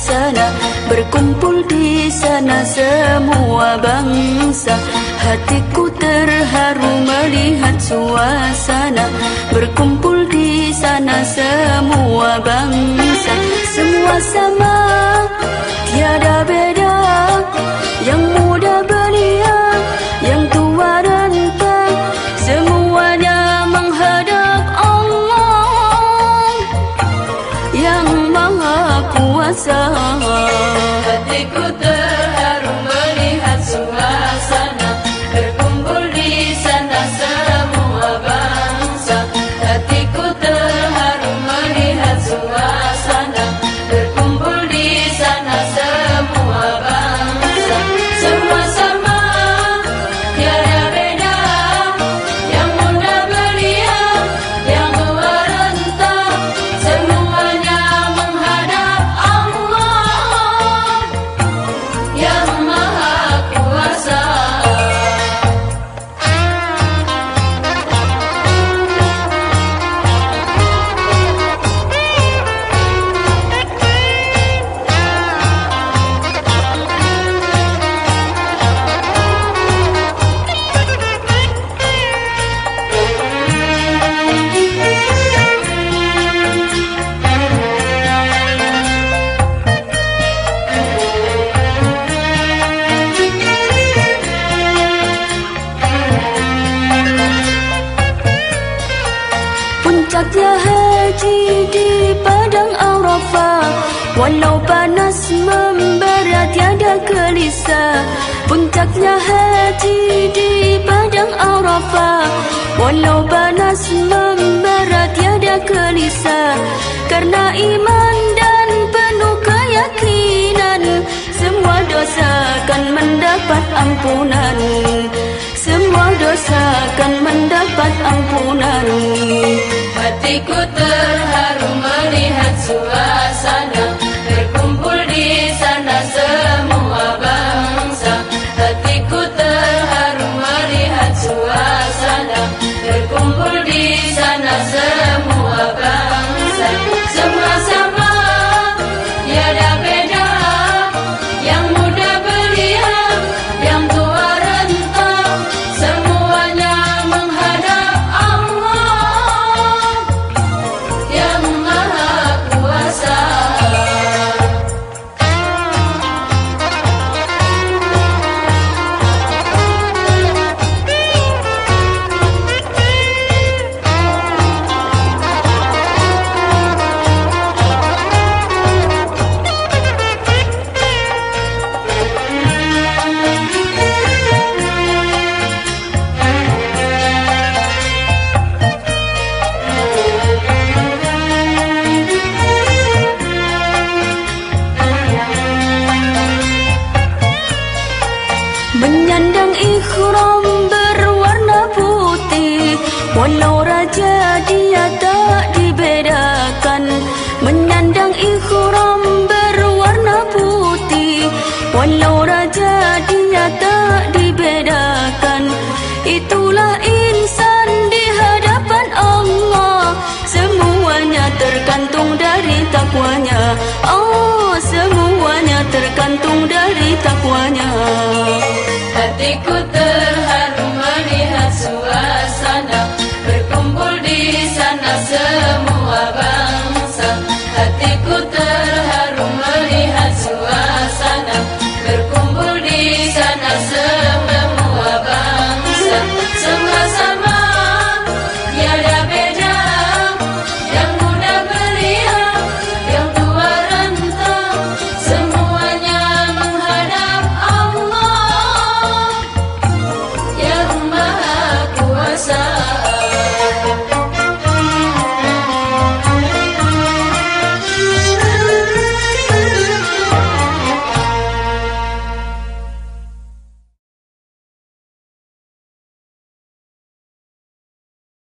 suasana Berkumpul di sana semua bangsa. Hatiku terharu melihat suasana Berkumpul di sana semua bangsa sơ Walau panas membara tiada gelisah. Puncaknya haji di padang Arafah. Walau panas membara tiada gelisah. Karena iman dan penuh keyakinan Semua dosa akan mendapat ampunan. Semua dosa akan mendapat ampunan. Hatiku Ikhram berwarna putih. Walau raja dia tak dibedakan. Menyandang ikhram berwarna putih. Walau raja dia tak dibedakan. Itulah insan di hadapan Allah. Semuanya tergantung dari takwanya. Oh, semuanya tergantung dari